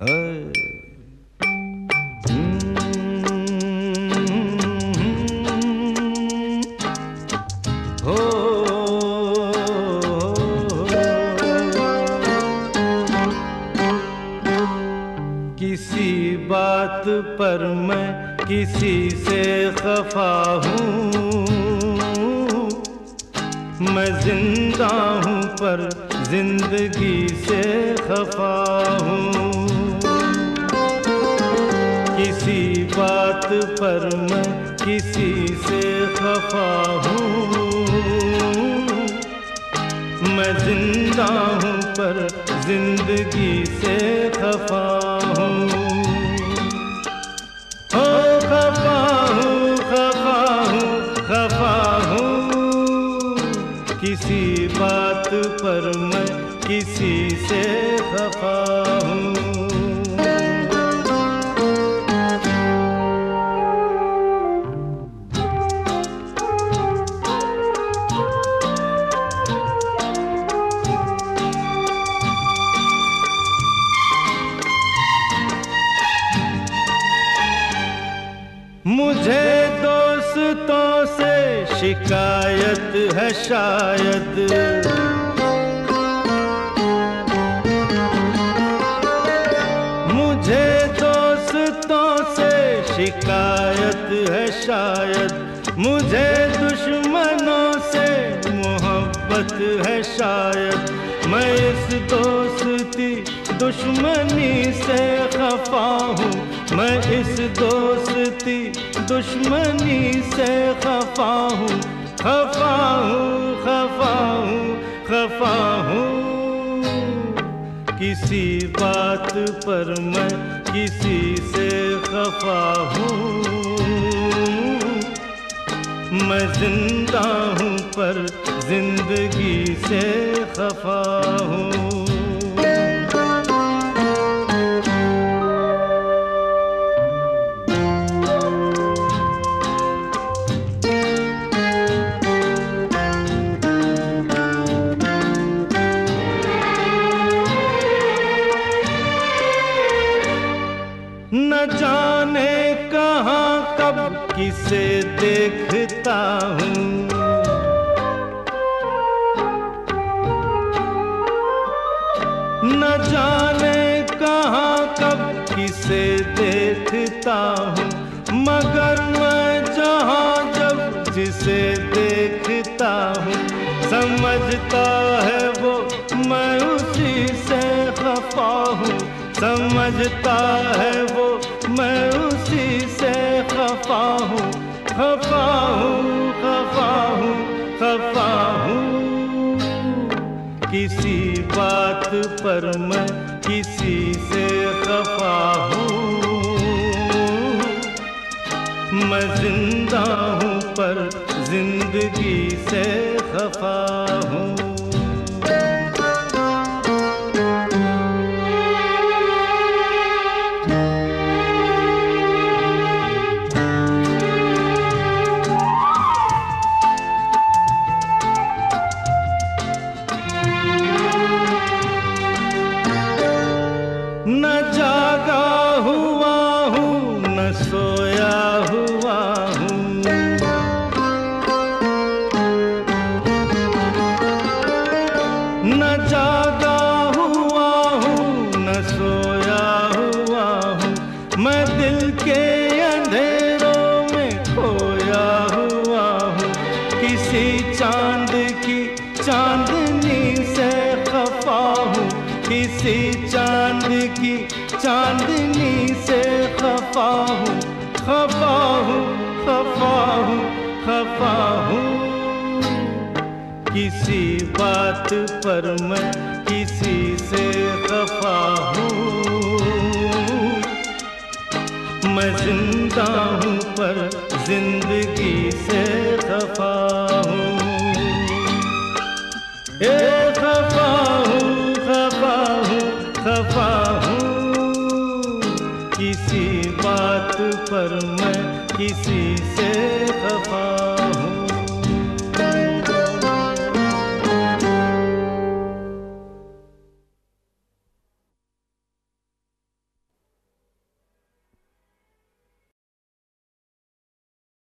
ہاں کسی بات پر میں کسی سے خفا ہوں میں زندہ ہوں پر زندگی سے خفا ہوں بات پر میں کسی سے خفا ہوں۔ میں زندہ ہوں پر زندگی سے خفا ہوں۔ ہو خفا ہوں خفا ہوں خفا ہوں۔ کسی بات پر میں کسی سے خفا ہوں۔ شکایت ہے شاید۔ مجھے دوستوں سے شکایت ہے شاید۔ مجھے دشمنوں سے محبت ہے شاید۔ میں اس دوستی دشمنی سے خفا ہوں۔ میں اس دوستی دشمنی سے خفا ہوں خفا ہوں خفا ہوں خفا ہوں۔ کسی بات پر میں کسی سے خفا ہوں۔ میں زندہ ہوں پر زندگی سے خفا ہوں۔ نہ جانے کہاں کب کسے دیکھتا ہوں۔ نہ جانے کہاں کب کسے دیکھتا ہوں، مگر میں جہاں جب جسے دیکھتا ہوں، سمجھتا سمجھتا ہے وہ، میں اسی سے خفا ہوں خفا ہوں خفا ہوں خفا ہوں۔ کسی بات پر میں کسی سے خفا ہوں۔ میں زندہ ہوں پر زندگی سے خفا ہوں۔ سویا ہوا ہوں۔ نہ جاگا ہوا ہوں، نہ سویا ہوا ہوں۔ میں دل کے اندھیروں میں کھویا ہوا ہوں۔ کسی چاند کی چاندنی سے خفا ہوں۔ کسی چاند کی چاندنی سے خفا ہوں خفا ہوں خفا ہوں خفا ہوں کسی بات پر میں کسی سے خفا ہوں میں زندہ ہوں پر زندگی سے کسی بات پر میں کسی سے خفا